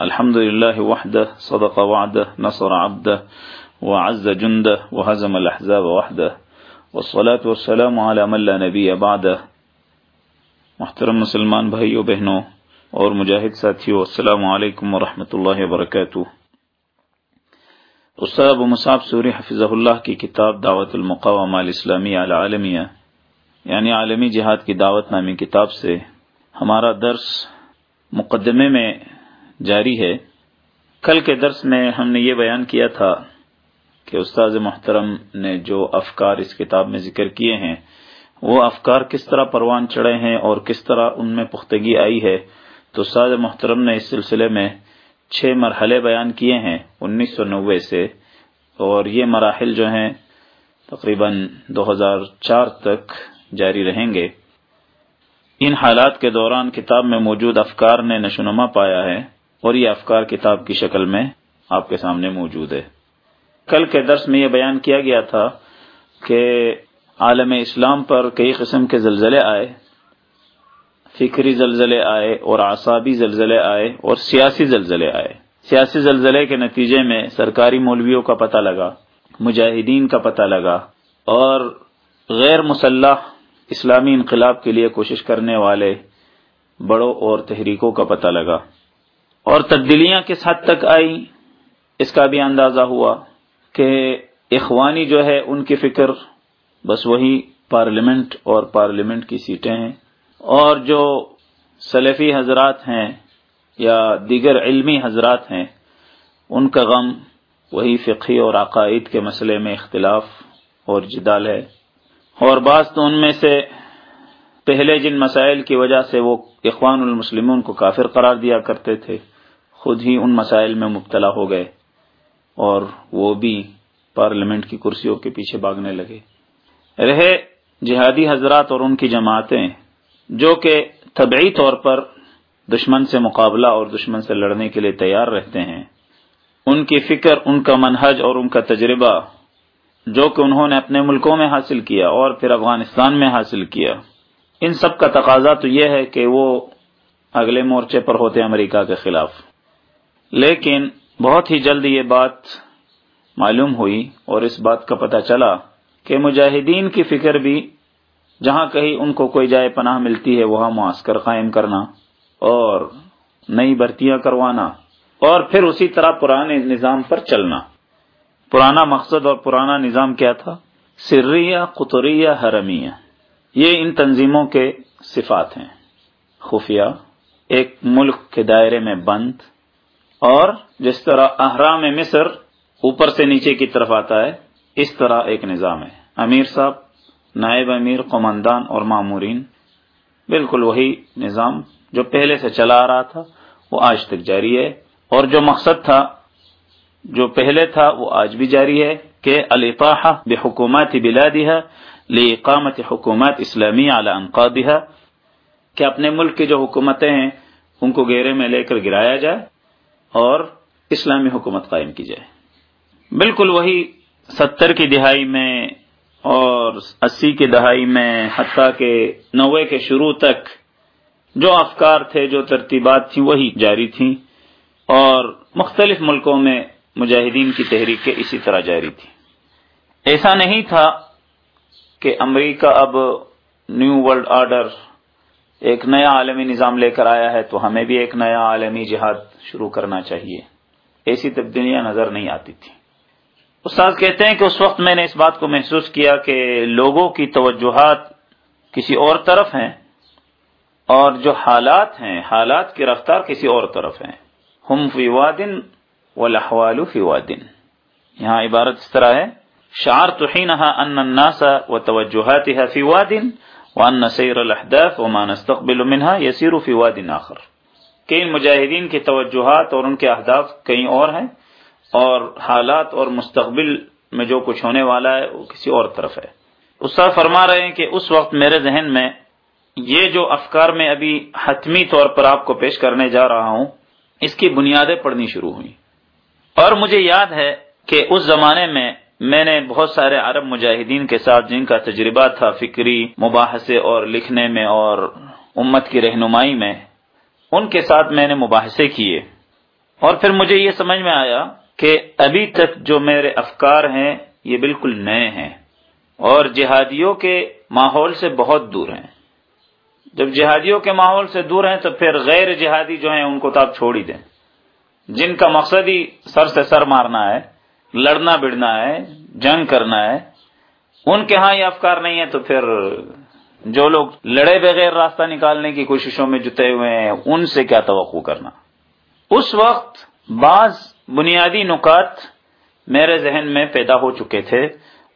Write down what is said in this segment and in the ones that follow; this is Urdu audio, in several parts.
الحمد لله وحده، صدق وعده، نصر عبده، وعز جنده، وهزم الأحزاب وحده. والصلاة والسلام على من لا نبي بعده. محترم مسلمان بھائیو، بہنوں، اور مجاہد ساتھیو، السلام علیکم ورحمۃ اللہ وبرکاتہ. استاد ابو مصعب سوری حفظہ اللہ کی کتاب دعوت المقامہ الاسلامی العالمیہ یعنی عالمی جہاد کی دعوت نامی کتاب سے ہمارا درس مقدمے میں جاری ہے۔ کل کے درس میں ہم نے یہ بیان کیا تھا کہ استاذ محترم نے جو افکار اس کتاب میں ذکر کیے ہیں، وہ افکار کس طرح پروان چڑھے ہیں اور کس طرح ان میں پختگی آئی ہے، تو استاذ محترم نے اس سلسلے میں چھ مرحلے بیان کیے ہیں، انیس سو نوے سے۔ اور یہ مراحل جو ہیں، تقریباً دو ہزار چار تک جاری رہیں گے۔ ان حالات کے دوران کتاب میں موجود افکار نے نشونما پایا ہے۔ اور یہ افکار کتاب کی شکل میں آپ کے سامنے موجود ہے۔ کل کے درس میں یہ بیان کیا گیا تھا کہ عالم اسلام پر کئی قسم کے زلزلے آئے، فکری زلزلے آئے اور اعصابی زلزلے آئے اور سیاسی زلزلے آئے۔ سیاسی زلزلے کے نتیجے میں سرکاری مولویوں کا پتہ لگا، مجاہدین کا پتہ لگا اور غیر مسلح اسلامی انقلاب کے لیے کوشش کرنے والے بڑوں اور تحریکوں کا پتہ لگا۔ اور تبدیلیاں کس حد تک آئی اس کا بھی اندازہ ہوا کہ اخوانی جو ہے ان کی فکر بس وہی پارلیمنٹ اور پارلیمنٹ کی سیٹیں ہیں۔ اور جو سلفی حضرات ہیں یا دیگر علمی حضرات ہیں، ان کا غم وہی فقی اور عقائد کے مسئلے میں اختلاف اور جدال ہے۔ اور بعض تو ان میں سے پہلے جن مسائل کی وجہ سے وہ اخوان المسلمون کو کافر قرار دیا کرتے تھے خود ہی ان مسائل میں مبتلا ہو گئے اور وہ بھی پارلیمنٹ کی کرسیوں کے پیچھے بھاگنے لگے۔ رہے جہادی حضرات اور ان کی جماعتیں جو کہ طبعی طور پر دشمن سے مقابلہ اور دشمن سے لڑنے کے لیے تیار رہتے ہیں، ان کی فکر، ان کا منہج اور ان کا تجربہ جو کہ انہوں نے اپنے ملکوں میں حاصل کیا اور پھر افغانستان میں حاصل کیا۔ ان سب کا تقاضا تو یہ ہے کہ وہ اگلے مورچے پر ہوتے امریکہ کے خلاف۔ لیکن بہت ہی جلد یہ بات معلوم ہوئی اور اس بات کا پتہ چلا کہ مجاہدین کی فکر بھی جہاں کہیں ان کو کوئی جائے پناہ ملتی ہے، وہاں معاسکر قائم کرنا اور نئی بھرتیاں کروانا اور پھر اسی طرح پرانے نظام پر چلنا۔ پرانا مقصد اور پرانا نظام کیا تھا؟ سریہ، قطریہ، حرمیہ۔ یہ ان تنظیموں کے صفات ہیں۔ خفیہ، ایک ملک کے دائرے میں بند اور جس طرح احرام مصر اوپر سے نیچے کی طرف آتا ہے، اس طرح ایک نظام ہے۔ امیر صاحب، نائب امیر، قماندان اور معمورین بالکل وہی نظام جو پہلے سے چلا آ رہا تھا، وہ آج تک جاری ہے۔ اور جو مقصد تھا، جو پہلے تھا، وہ آج بھی جاری ہے کہ الفاح بے حکومت بلا دیا حکومت اسلامی اعلی انقادہ کہ اپنے ملک کی جو حکومتیں ہیں، ان کو گھیرے میں لے کر گرایا جائے۔ اور اسلامی حکومت قائم کی جائے۔ بالکل وہی ستر کی دہائی میں اور اسی کی دہائی میں حتیٰ کہ نوے کے شروع تک جو افکار تھے، جو ترتیبات تھیں، وہی جاری تھیں اور مختلف ملکوں میں مجاہدین کی تحریکیں اسی طرح جاری تھیں۔ ایسا نہیں تھا کہ امریکہ اب نیو ورلڈ آرڈر ایک نیا عالمی نظام لے کر آیا ہے تو ہمیں بھی ایک نیا عالمی جہاد شروع کرنا چاہیے۔ ایسی تبدیلیاں نظر نہیں آتی تھی استاد کہتے ہیں کہ اس وقت میں نے اس بات کو محسوس کیا کہ لوگوں کی توجہات کسی اور طرف ہیں اور جو حالات ہیں، حالات کی رفتار کسی اور طرف ہیں۔ ہم فی وادن و لہوال فی وادن۔ یہاں عبارت اس طرح ہے۔ شعر تو ہی نہا ان الناس و توجہات فی وادن وان سیر الاحداث وما نستقبل منها يسير في واد آخر۔ کہ ان مجاہدین کی توجہات اور ان کے اہداف کہیں اور ہیں اور حالات اور مستقبل میں جو کچھ ہونے والا ہے وہ کسی اور طرف ہے۔ استاد فرما رہے ہیں کہ اس وقت میرے ذہن میں یہ جو افکار میں ابھی حتمی طور پر آپ کو پیش کرنے جا رہا ہوں، اس کی بنیادیں پڑھنی شروع ہوئی اور مجھے یاد ہے کہ اس زمانے میں میں نے بہت سارے عرب مجاہدین کے ساتھ، جن کا تجربہ تھا فکری مباحثے اور لکھنے میں اور امت کی رہنمائی میں ان کے ساتھ میں نے مباحثے کیے اور پھر مجھے یہ سمجھ میں آیا کہ ابھی تک جو میرے افکار ہیں، یہ بالکل نئے ہیں اور جہادیوں کے ماحول سے بہت دور ہیں۔ جب جہادیوں کے ماحول سے دور ہیں، تو پھر غیر جہادی جو ہیں، ان کو تو آپ چھوڑ ہی دیں۔ جن کا مقصد ہی سر سے سر مارنا ہے، لڑنا بڑنا ہے، جنگ کرنا ہے، ان کے ہاں یہ افکار نہیں ہے تو پھر جو لوگ لڑے بغیر راستہ نکالنے کی کوششوں میں جتے ہوئے ہیں، ان سے کیا توقع کرنا؟ اس وقت بعض بنیادی نکات میرے ذہن میں پیدا ہو چکے تھے۔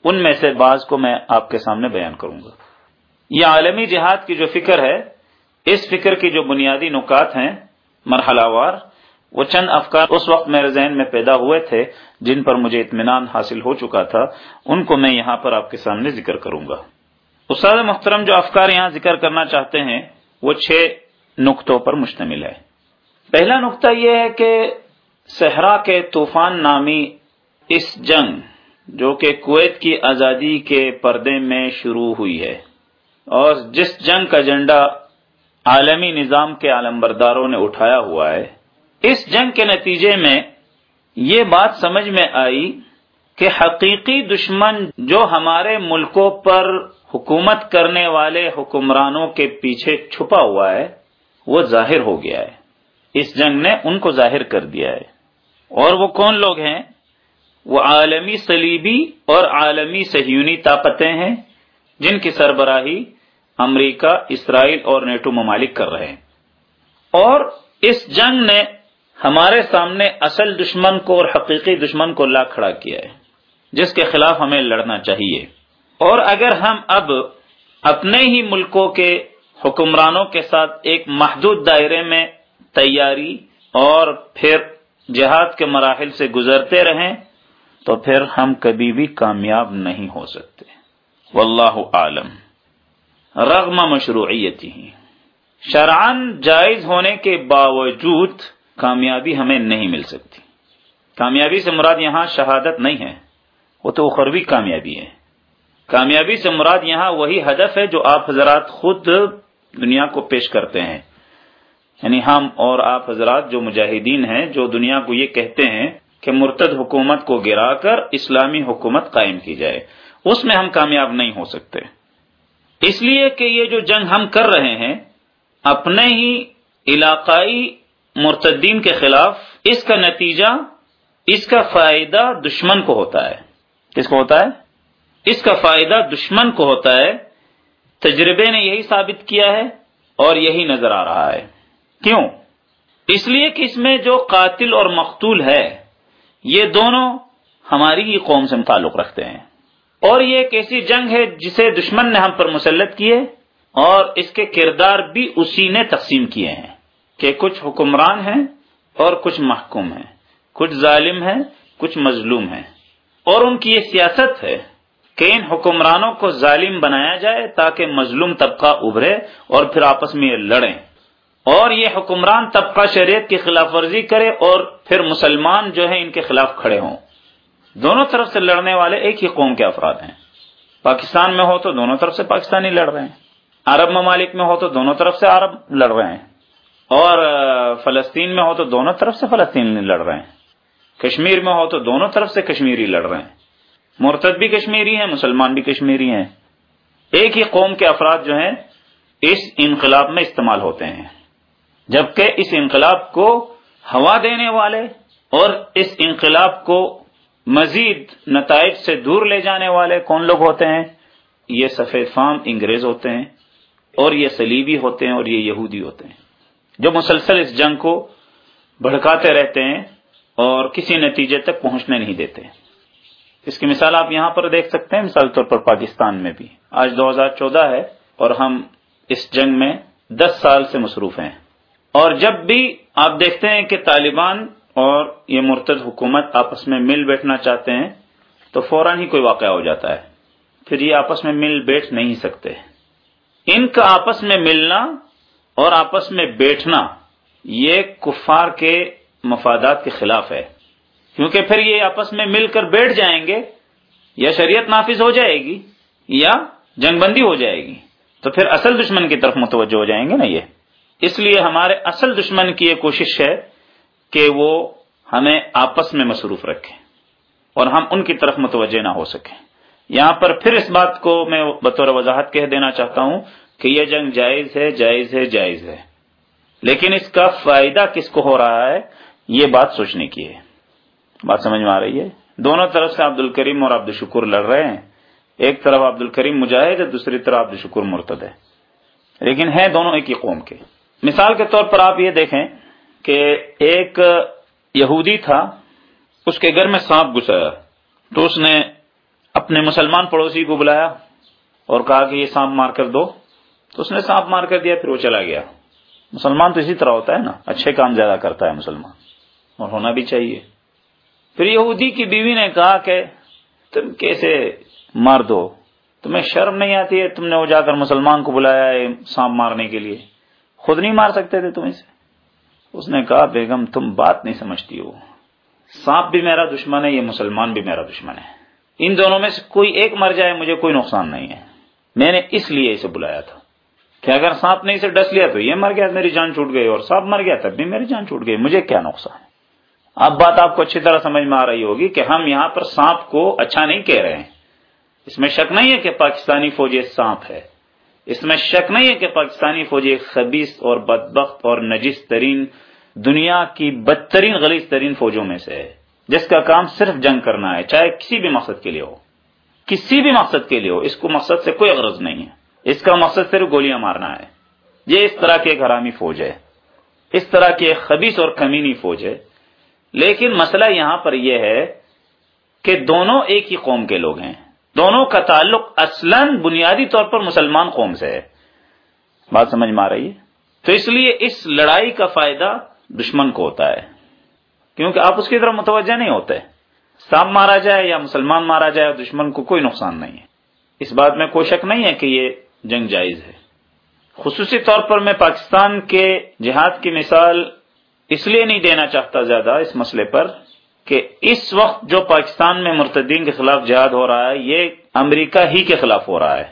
ان میں سے بعض کو میں آپ کے سامنے بیان کروں گا۔ یہ عالمی جہاد کی جو فکر ہے، اس فکر کی جو بنیادی نکات ہیں، مرحلہ وار، وہ چند افکار اس وقت میرے ذہن میں پیدا ہوئے تھے، جن پر مجھے اطمینان حاصل ہو چکا تھا۔ ان کو میں یہاں پر آپ کے سامنے ذکر کروں گا۔ استاد محترم جو افکار یہاں ذکر کرنا چاہتے ہیں، وہ چھ نقطوں پر مشتمل ہے۔ پہلا نقطہ یہ ہے کہ صحرا کے طوفان نامی اس جنگ جو کہ کویت کی آزادی کے پردے میں شروع ہوئی ہے، اور جس جنگ کا جنڈا عالمی نظام کے عالمبرداروں نے اٹھایا ہوا ہے، اس جنگ کے نتیجے میں یہ بات سمجھ میں آئی کہ حقیقی دشمن جو ہمارے ملکوں پر حکومت کرنے والے حکمرانوں کے پیچھے چھپا ہوا ہے، وہ ظاہر ہو گیا ہے۔ اس جنگ نے ان کو ظاہر کر دیا ہے۔ اور وہ کون لوگ ہیں؟ وہ عالمی سلیبی اور عالمی سہیونی طاقتیں ہیں، جن کی سربراہی امریکہ، اسرائیل اور نیٹو ممالک کر رہے ہیں۔ اور اس جنگ نے ہمارے سامنے اصل دشمن کو اور حقیقی دشمن کو لا کھڑا کیا ہے، جس کے خلاف ہمیں لڑنا چاہیے۔ اور اگر ہم اب اپنے ہی ملکوں کے حکمرانوں کے ساتھ ایک محدود دائرے میں تیاری اور پھر جہاد کے مراحل سے گزرتے رہیں، تو پھر ہم کبھی بھی کامیاب نہیں ہو سکتے۔ واللہ عالم۔ رغم مشروعیتی۔ شرعن جائز ہونے کے باوجود کامیابی ہمیں نہیں مل سکتی۔ کامیابی سے مراد یہاں شہادت نہیں ہے، وہ تو اخروی کامیابی ہے۔ کامیابی سے مراد یہاں وہی ہدف ہے جو آپ حضرات خود دنیا کو پیش کرتے ہیں۔ یعنی ہم اور آپ حضرات جو مجاہدین ہیں، جو دنیا کو یہ کہتے ہیں کہ مرتد حکومت کو گرا کر اسلامی حکومت قائم کی جائے۔ اس میں ہم کامیاب نہیں ہو سکتے۔ اس لیے کہ یہ جو جنگ ہم کر رہے ہیں، اپنے ہی علاقائی مرتدین کے خلاف اس کا نتیجہ، اس کا فائدہ دشمن کو ہوتا ہے۔ کس کو ہوتا ہے؟ اس کا فائدہ دشمن کو ہوتا ہے، تجربے نے یہی ثابت کیا ہے اور یہی نظر آ رہا ہے۔ کیوں؟ اس لیے کہ اس میں جو قاتل اور مقتول ہے، یہ دونوں ہماری ہی قوم سے تعلق رکھتے ہیں۔ اور یہ ایک ایسی جنگ ہے جسے دشمن نے ہم پر مسلط کیے اور اس کے کردار بھی اسی نے تقسیم کیے ہیں کہ کچھ حکمران ہیں اور کچھ محکوم ہیں۔ کچھ ظالم ہیں، کچھ مظلوم ہیں۔ اور ان کی یہ سیاست ہے کہ ان حکمرانوں کو ظالم بنایا جائے تاکہ مظلوم طبقہ ابھرے اور پھر آپس میں یہ لڑیں۔ اور یہ حکمران طبقہ شریعت کی خلاف ورزی کرے اور پھر مسلمان جو ہیں ان کے خلاف کھڑے ہوں۔ دونوں طرف سے لڑنے والے ایک ہی قوم کے افراد ہیں۔ پاکستان میں ہو تو دونوں طرف سے پاکستانی لڑ رہے ہیں۔ عرب ممالک میں ہو تو دونوں طرف سے عرب لڑ رہے ہیں۔ اور فلسطین میں ہو تو دونوں طرف سے فلسطین لڑ رہے ہیں۔ کشمیر میں ہو تو دونوں طرف سے کشمیری لڑ رہے ہیں۔ مرتد بھی کشمیری ہیں، مسلمان بھی کشمیری ہیں۔ ایک ہی قوم کے افراد جو ہیں، اس انقلاب میں استعمال ہوتے ہیں۔ جبکہ اس انقلاب کو ہوا دینے والے اور اس انقلاب کو مزید نتائج سے دور لے جانے والے کون لوگ ہوتے ہیں؟ یہ سفید فام انگریز ہوتے ہیں اور یہ سلیبی ہوتے ہیں اور یہ یہودی ہوتے ہیں۔ جو مسلسل اس جنگ کو بھڑکاتے رہتے ہیں اور کسی نتیجے تک پہنچنے نہیں دیتے۔ اس کی مثال آپ یہاں پر دیکھ سکتے ہیں، مثال طور پر پاکستان میں بھی۔ آج دو ہزار چودہ ہے اور ہم اس جنگ میں دس سال سے مصروف ہیں۔ اور جب بھی آپ دیکھتے ہیں کہ طالبان اور یہ مرتد حکومت آپس میں مل بیٹھنا چاہتے ہیں، تو فوراً ہی کوئی واقعہ ہو جاتا ہے۔ پھر یہ آپس میں مل بیٹھ نہیں سکتے۔ ان کا آپس میں ملنا اور آپس میں بیٹھنا، یہ کفار کے مفادات کے خلاف ہے۔ کیونکہ پھر یہ آپس میں مل کر بیٹھ جائیں گے، یا شریعت نافذ ہو جائے گی، یا جنگ بندی ہو جائے گی۔ تو پھر اصل دشمن کی طرف متوجہ ہو جائیں گے نا یہ۔ اس لیے ہمارے اصل دشمن کی یہ کوشش ہے کہ وہ ہمیں آپس میں مصروف رکھیں اور ہم ان کی طرف متوجہ نہ ہو سکیں۔ یہاں پر پھر اس بات کو میں بطور وضاحت کہہ دینا چاہتا ہوں کہ یہ جنگ جائز ہے جائز ہے جائز ہے۔ لیکن اس کا فائدہ کس کو ہو رہا ہے، یہ بات سوچنے کی ہے۔ بات سمجھ میں آ رہی ہے؟ دونوں طرف سے عبد الکریم اور عبد الشکر لڑ رہے ہیں۔ ایک طرف عبد الکریم مجاہد ہے، دوسری طرف عبد الشکر مرتد ہے۔ لیکن ہیں دونوں ایک ہی قوم کے۔ مثال کے طور پر آپ یہ دیکھیں کہ ایک یہودی تھا، اس کے گھر میں سانپ گسایا تو اس نے اپنے مسلمان پڑوسی کو بلایا اور کہا کہ یہ سانپ مار کر دو۔ تو اس نے سانپ مار کر دیا، پھر وہ چلا گیا۔ مسلمان تو اسی طرح ہوتا ہے نا، اچھے کام زیادہ کرتا ہے مسلمان اور ہونا بھی چاہیے۔ پھر یہودی کی بیوی نے کہا کہ تم کیسے مار دو؟ تمہیں شرم نہیں آتی ہے؟ تم نے وہ جا کر مسلمان کو بلایا ہے سانپ مارنے کے لیے۔ خود نہیں مار سکتے تھے تم اسے؟ اس نے کہا، بیگم، تم بات نہیں سمجھتی ہو۔ سانپ بھی میرا دشمن ہے، یہ مسلمان بھی میرا دشمن ہے۔ ان دونوں میں سے کوئی ایک مر جائے، مجھے کوئی نقصان نہیں ہے۔ میں نے اس لیے اسے بلایا تھا کہ اگر سانپ نے اسے ڈس لیا تو یہ مر گیا، میری جان چھوٹ گئی اور سانپ مر گیا، تب بھی میری جان چھوٹ گئی، مجھے کیا نقصان؟ ہے اب بات آپ کو اچھی طرح سمجھ میں آ رہی ہوگی کہ ہم یہاں پر سانپ کو اچھا نہیں کہہ رہے ہیں۔ اس میں شک نہیں ہے کہ پاکستانی فوج سانپ ہے۔ اس میں شک نہیں ہے کہ پاکستانی فوج خبیص اور بدبخت اور نجس ترین، دنیا کی بدترین، غلیظ ترین فوجوں میں سے ہے۔ جس کا کام صرف جنگ کرنا ہے، چاہے کسی بھی مقصد کے لیے ہو۔ کسی بھی مقصد کے لیے ہو، اس کو مقصد سے کوئی غرض نہیں ہے۔ اس کا مقصد صرف گولیاں مارنا ہے۔ یہ اس طرح کی ایک حرامی فوج ہے۔ اس طرح کی ایک خبیص اور کمینی فوج ہے۔ لیکن مسئلہ یہاں پر یہ ہے کہ دونوں ایک ہی قوم کے لوگ ہیں۔ دونوں کا تعلق اصلا بنیادی طور پر مسلمان قوم سے ہے۔ بات سمجھ میں آ رہی ہے؟ تو اس لیے اس لڑائی کا فائدہ دشمن کو ہوتا ہے۔ کیونکہ آپ اس کی طرف متوجہ نہیں ہوتے۔ سانپ مارا جائے یا مسلمان مارا جائے، دشمن کو کوئی نقصان نہیں ہے۔ اس بات میں کوئی شک نہیں ہے کہ یہ جنگ جائز ہے۔ خصوصی طور پر میں پاکستان کے جہاد کی مثال اس لیے نہیں دینا چاہتا زیادہ اس مسئلے پر کہ اس وقت جو پاکستان میں مرتدین کے خلاف جہاد ہو رہا ہے، یہ امریکہ ہی کے خلاف ہو رہا ہے۔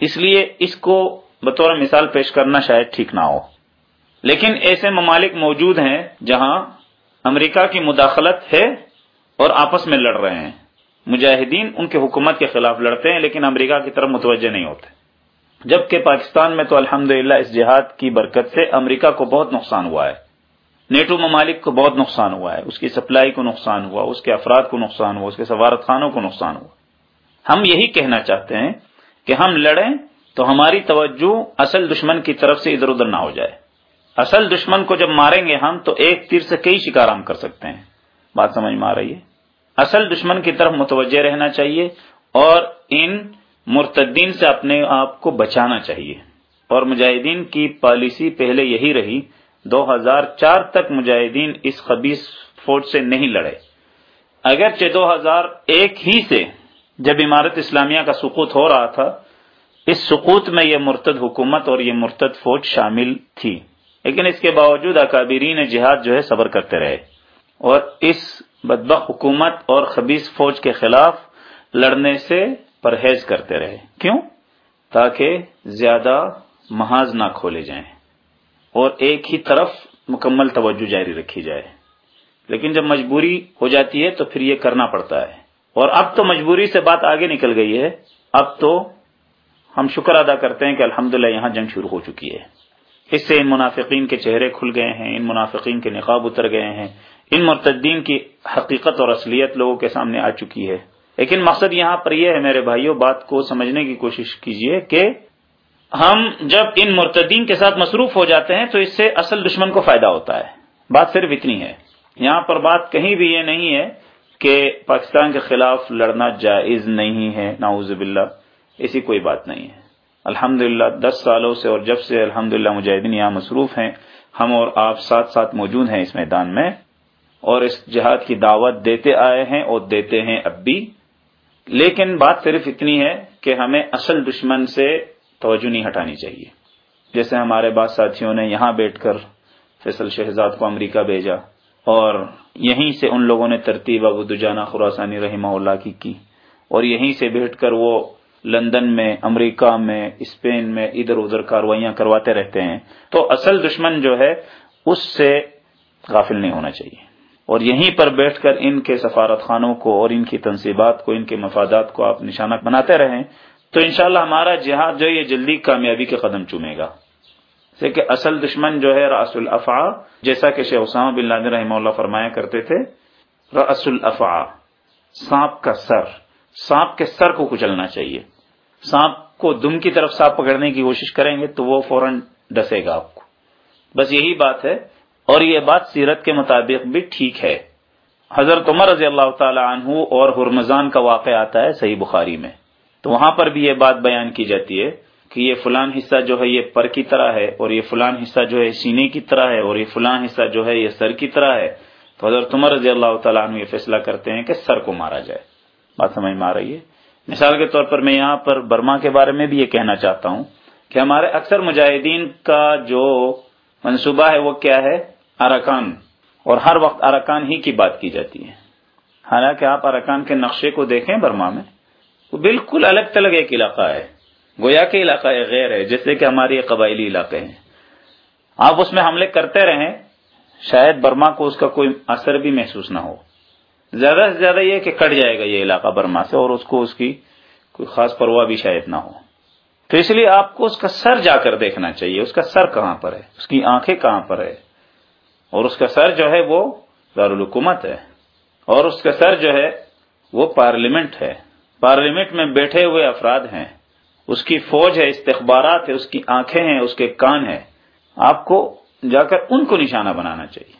اس لیے اس کو بطور مثال پیش کرنا شاید ٹھیک نہ ہو۔ لیکن ایسے ممالک موجود ہیں جہاں امریکہ کی مداخلت ہے اور آپس میں لڑ رہے ہیں۔ مجاہدین ان کے حکومت کے خلاف لڑتے ہیں، لیکن امریکہ کی طرف متوجہ نہیں ہوتے۔ جبکہ پاکستان میں تو الحمد اس جہاد کی برکت سے امریکہ کو بہت نقصان ہوا ہے۔ نیٹو ممالک کو بہت نقصان ہوا ہے، اس کی سپلائی کو نقصان ہوا، اس کے افراد کو نقصان ہوا، اس کے سفارت خانوں کو نقصان ہوا۔ ہم یہی کہنا چاہتے ہیں کہ ہم لڑیں تو ہماری توجہ اصل دشمن کی طرف سے ادھر ادھر نہ ہو جائے۔ اصل دشمن کو جب ماریں گے ہم تو ایک تیر سے کئی شکار ہم کر سکتے ہیں۔ بات سمجھ میں آ رہی ہے؟ اصل دشمن کی طرف متوجہ رہنا چاہیے اور ان مرتدین سے اپنے آپ کو بچانا چاہیے۔ اور مجاہدین کی پالیسی پہلے یہی رہی دو ہزار چار تک مجاہدین اس خبیص فوج سے نہیں لڑے۔ اگرچہ دو ہزار ایک ہی سے جب عمارت اسلامیہ کا سقوط ہو رہا تھا، اس سقوط میں یہ مرتد حکومت اور یہ مرتد فوج شامل تھی۔ لیکن اس کے باوجود اکابرین جہاد جو ہے صبر کرتے رہے۔ اور اس بدبخ حکومت اور خبیص فوج کے خلاف لڑنے سے پرہیز کرتے رہے۔ کیوں؟ تاکہ زیادہ محاذ نہ کھولے جائیں۔ اور ایک ہی طرف مکمل توجہ جاری رکھی جائے۔ لیکن جب مجبوری ہو جاتی ہے تو پھر یہ کرنا پڑتا ہے۔ اور اب تو مجبوری سے بات آگے نکل گئی ہے۔ اب تو ہم شکر ادا کرتے ہیں کہ الحمدللہ یہاں جنگ شروع ہو چکی ہے۔ اس سے ان منافقین کے چہرے کھل گئے ہیں، ان منافقین کے نقاب اتر گئے ہیں۔ ان مرتدین کی حقیقت اور اصلیت لوگوں کے سامنے آ چکی ہے۔ لیکن مقصد یہاں پر یہ ہے، میرے بھائیوں بات کو سمجھنے کی کوشش کیجیے کہ ہم جب ان مرتدین کے ساتھ مصروف ہو جاتے ہیں تو اس سے اصل دشمن کو فائدہ ہوتا ہے۔ بات صرف اتنی ہے۔ یہاں پر بات کہیں بھی یہ نہیں ہے کہ پاکستان کے خلاف لڑنا جائز نہیں ہے۔ ناؤز باللہ، ایسی کوئی بات نہیں ہے۔ الحمد دس سالوں سے اور جب سے الحمد مجاہدین یہاں مصروف ہیں، ہم اور آپ ساتھ ساتھ موجود ہیں اس میدان میں اور اس جہاد کی دعوت دیتے آئے ہیں اور دیتے ہیں اب بھی۔ لیکن بات صرف اتنی ہے کہ ہمیں اصل دشمن سے توجہ نہیں ہٹانی چاہیے۔ جیسے ہمارے بعض ساتھیوں نے یہاں بیٹھ کر فیصل شہزاد کو امریکہ بھیجا اور یہیں سے ان لوگوں نے ترتیب ابو دجانہ خراسانی رحمہ اللہ کی کی اور یہیں سے بیٹھ کر وہ لندن میں، امریکہ میں، اسپین میں ادھر ادھر کاروائیاں کرواتے رہتے ہیں۔ تو اصل دشمن جو ہے، اس سے غافل نہیں ہونا چاہیے۔ اور یہیں پر بیٹھ کر ان کے سفارت خانوں کو اور ان کی تنصیبات کو، ان کے مفادات کو آپ نشانہ بناتے رہیں۔ تو انشاءاللہ ہمارا جہاد جو یہ جلدی کامیابی کے قدم چومے گا۔ کہ اصل دشمن جو ہے رس الافا جیسا کہ شیخ اسامہ بن لادن رحمہ اللہ فرمایا کرتے تھے رس الافا سانپ کا سر۔ سانپ کے سر کو کچلنا چاہیے۔ سانپ کو دم کی طرف سانپ پکڑنے کی کوشش کریں گے تو وہ فوراً ڈسے گا آپ کو۔ بس یہی بات ہے۔ اور یہ بات سیرت کے مطابق بھی ٹھیک ہے۔ حضرت عمر رضی اللہ تعالی عنہ اور ہرمزان کا واقع آتا ہے صحیح بخاری میں۔ تو وہاں پر بھی یہ بات بیان کی جاتی ہے کہ یہ فلان حصہ جو ہے یہ پر کی طرح ہے اور یہ فلان حصہ جو ہے سینے کی طرح ہے اور یہ فلان حصہ جو ہے یہ سر کی طرح ہے، تو حضرت عمر رضی اللہ تعالیٰ عنہ یہ فیصلہ کرتے ہیں کہ سر کو مارا جائے۔ بات سمجھ میں آ رہی ہے؟ مثال کے طور پر میں یہاں پر برما کے بارے میں بھی یہ کہنا چاہتا ہوں کہ ہمارے اکثر مجاہدین کا جو منصوبہ ہے وہ کیا ہے؟ ارکان۔ اور ہر وقت ارکان ہی کی بات کی جاتی ہے۔ حالانکہ آپ ارکان کے نقشے کو دیکھیں برما میں وہ بالکل الگ تلگ ایک علاقہ ہے۔ گویا کے علاقہ غیر ہے، جیسے کہ ہماری قبائلی علاقے ہیں۔ آپ اس میں حملے کرتے رہیں، شاید برما کو اس کا کوئی اثر بھی محسوس نہ ہو۔ زیادہ سے زیادہ یہ کہ کٹ جائے گا یہ علاقہ برما سے اور اس کو اس کی کوئی خاص پرواہ بھی شاید نہ ہو۔ تو اس لیے آپ کو اس کا سر جا کر دیکھنا چاہیے، اس کا سر کہاں پر ہے؟ اس کی آنکھیں کہاں پر ہے؟ اور اس کا سر جو ہے وہ دارالحکومت ہے، اور اس کا سر جو ہے وہ پارلیمنٹ ہے۔ پارلیمنٹ میں بیٹھے ہوئے افراد ہیں۔ اس کی فوج ہے، استخبارات ہے اس کی آنکھیں ہیں، اس کے کان ہیں۔ آپ کو جا کر ان کو نشانہ بنانا چاہیے۔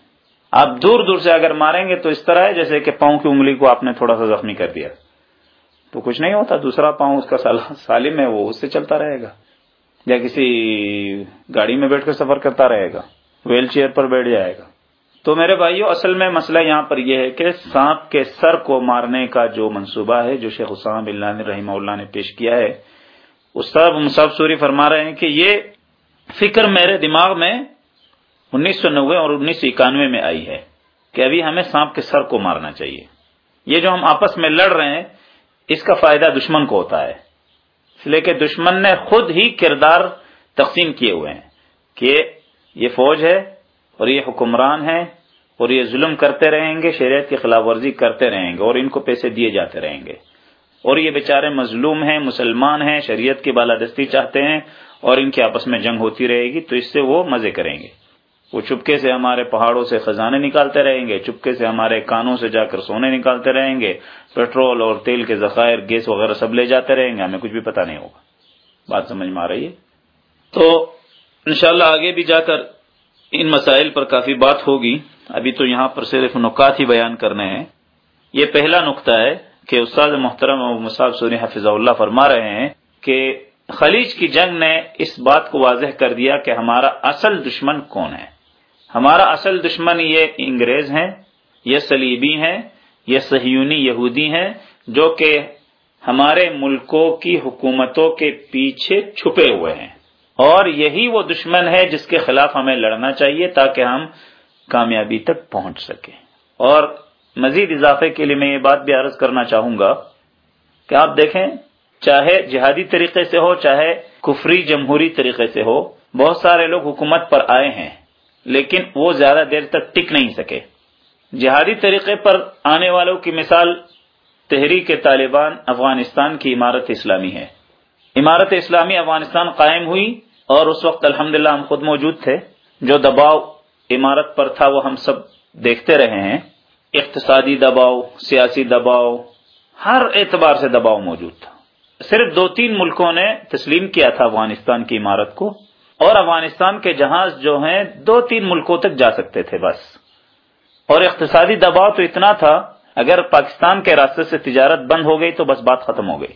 آپ دور دور سے اگر ماریں گے تو اس طرح ہے جیسے کہ پاؤں کی انگلی کو آپ نے تھوڑا سا زخمی کر دیا۔ تو کچھ نہیں ہوتا، دوسرا پاؤں اس کا سالم ہے، وہ اس سے چلتا رہے گا۔ یا کسی گاڑی میں بیٹھ کر سفر کرتا رہے گا۔ ویل چیئر پر بیٹھ جائے گا۔ تو میرے بھائیو، اصل میں مسئلہ یہاں پر یہ ہے کہ سانپ کے سر کو مارنے کا جو منصوبہ ہے، جو شیخ حسام بلّہ رحمہ اللہ نے پیش کیا ہے، استاد مصعب سوری فرما رہے ہیں کہ یہ فکر میرے دماغ میں انیس سو نوے اور انیس سو اکانوے میں آئی ہے کہ ابھی ہمیں سانپ کے سر کو مارنا چاہیے۔ یہ جو ہم آپس میں لڑ رہے ہیں، اس کا فائدہ دشمن کو ہوتا ہے۔ اس لیے کہ دشمن نے خود ہی کردار تقسیم کیے ہوئے ہیں کہ یہ فوج ہے اور یہ حکمران ہے اور یہ ظلم کرتے رہیں گے، شریعت کی خلاف ورزی کرتے رہیں گے اور ان کو پیسے دیے جاتے رہیں گے۔ اور یہ بیچارے مظلوم ہیں، مسلمان ہیں، شریعت کی بالادستی چاہتے ہیں اور ان کی آپس میں جنگ ہوتی رہے گی تو اس سے وہ مزے کریں گے۔ وہ چپکے سے ہمارے پہاڑوں سے خزانے نکالتے رہیں گے، چپکے سے ہمارے کانوں سے جا کر سونے نکالتے رہیں گے، پیٹرول اور تیل کے ذخائر، گیس وغیرہ سب لے جاتے رہیں گے، ہمیں کچھ بھی پتا نہیں ہوگا۔ بات سمجھ میں آ رہی ہے؟ تو انشاءاللہ آگے بھی جا کر ان مسائل پر کافی بات ہوگی۔ ابھی تو یہاں پر صرف نکات ہی بیان کرنے ہیں۔ یہ پہلا نقطہ ہے کہ استاد محترم مصعب سونی حفظ اللہ فرما رہے ہیں کہ خلیج کی جنگ نے اس بات کو واضح کر دیا کہ ہمارا اصل دشمن کون ہے۔ ہمارا اصل دشمن یہ انگریز ہیں، یہ سلیبی ہیں، یہ سہیونی یہودی ہیں جو کہ ہمارے ملکوں کی حکومتوں کے پیچھے چھپے ہوئے ہیں۔ اور یہی وہ دشمن ہے جس کے خلاف ہمیں لڑنا چاہیے تاکہ ہم کامیابی تک پہنچ سکیں اور مزید اضافے کے لیے میں یہ بات بھی عرض کرنا چاہوں گا کہ آپ دیکھیں، چاہے جہادی طریقے سے ہو، چاہے کفری جمہوری طریقے سے ہو، بہت سارے لوگ حکومت پر آئے ہیں، لیکن وہ زیادہ دیر تک ٹک نہیں سکے۔ جہادی طریقے پر آنے والوں کی مثال تحریک طالبان افغانستان کی عمارت اسلامی ہے۔ عمارت اسلامی افغانستان قائم ہوئی اور اس وقت الحمد ہم خود موجود تھے، جو دباؤ عمارت پر تھا، وہ ہم سب دیکھتے رہے ہیں۔ اقتصادی دباؤ، سیاسی دباؤ، ہر اعتبار سے دباؤ موجود تھا۔ صرف دو تین ملکوں نے تسلیم کیا تھا افغانستان کی عمارت کو، اور افغانستان کے جہاز جو ہیں، دو تین ملکوں تک جا سکتے تھے بس۔ اور اقتصادی دباؤ تو اتنا تھا، اگر پاکستان کے راستے سے تجارت بند ہو گئی تو بس بات ختم ہو گئی۔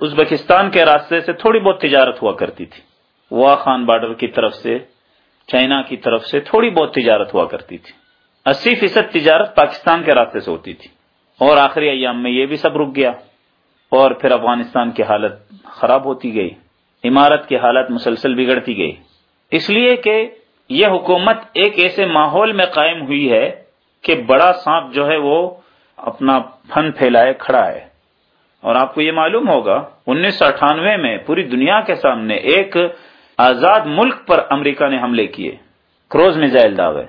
ازبکستان کے راستے سے تھوڑی بہت تجارت ہوا کرتی تھی۔ وا خان بارڈر کی طرف سے چائنا کی طرف سے تھوڑی بہت تجارت ہوا کرتی تھی۔ اسی فیصد تجارت پاکستان کے راستے سے ہوتی تھی۔ اور آخری ایام میں یہ بھی سب رک گیا۔ اور پھر افغانستان کی حالت خراب ہوتی گئی۔ عمارت کی حالت مسلسل بگڑتی گئی۔ اس لیے کہ یہ حکومت ایک ایسے ماحول میں قائم ہوئی ہے کہ بڑا سانپ جو ہے وہ اپنا پھن پھیلائے کھڑا ہے۔ اور آپ کو یہ معلوم ہوگا، انیس سو اٹھانوے میں پوری دنیا کے سامنے ایک آزاد ملک پر امریکہ نے حملے کیے۔ کروز میزائل دعوے۔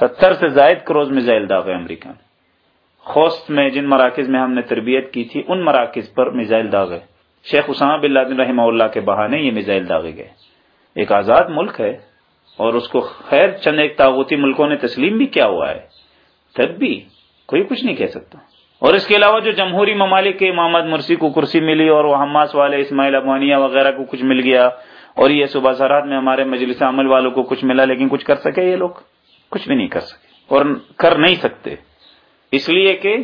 ستر سے زائد کروز میزائل داغے امریکہ میں خوست میں جن مراکز میں ہم نے تربیت کی تھی، ان مراکز پر میزائل داغے شیخ اسامہ بن لادن رحمہ اللہ کے بہانے یہ میزائل داغے گئے۔ ایک آزاد ملک ہے اور اس کو خیر چند ایک تاغوتی ملکوں نے تسلیم بھی کیا ہوا ہے۔ تب بھی کوئی کچھ نہیں کہہ سکتا۔ اور اس کے علاوہ جو جمہوری ممالک کے محمد مرسی کو کرسی ملی اور وہ حماس والے اسماعیل افغانیہ وغیرہ کو کچھ مل گیا۔ اور یہ صبح سرحد میں ہمارے مجلس عمل والوں کو کچھ ملا لیکن کچھ کر سکے یہ لوگ؟ کچھ بھی نہیں کر سکے اور کر نہیں سکتے۔ اس لیے کہ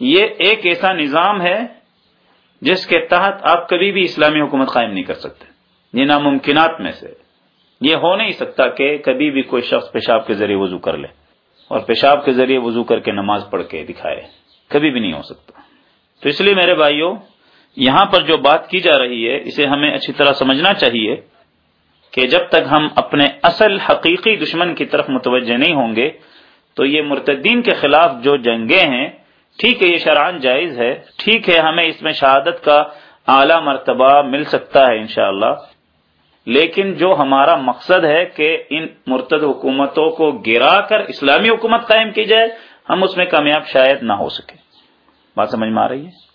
یہ ایک ایسا نظام ہے جس کے تحت آپ کبھی بھی اسلامی حکومت قائم نہیں کر سکتے۔ یہ ناممکنات میں سے۔ یہ ہو نہیں سکتا کہ کبھی بھی کوئی شخص پیشاب کے ذریعے وضو کر لے اور پیشاب کے ذریعے وضو کر کے نماز پڑھ کے دکھائے۔ کبھی بھی نہیں ہو سکتا۔ تو اس لیے میرے بھائیوں، یہاں پر جو بات کی جا رہی ہے، اسے ہمیں اچھی طرح سمجھنا چاہیے۔ کہ جب تک ہم اپنے اصل حقیقی دشمن کی طرف متوجہ نہیں ہوں گے، تو یہ مرتدین کے خلاف جو جنگیں ہیں، ٹھیک ہے، یہ شرعن جائز ہے، ٹھیک ہے، ہمیں اس میں شہادت کا اعلی مرتبہ مل سکتا ہے انشاءاللہ۔ لیکن جو ہمارا مقصد ہے کہ ان مرتد حکومتوں کو گرا کر اسلامی حکومت قائم کی جائے، ہم اس میں کامیاب شاید نہ ہو سکے بات سمجھ میں آ رہی ہے؟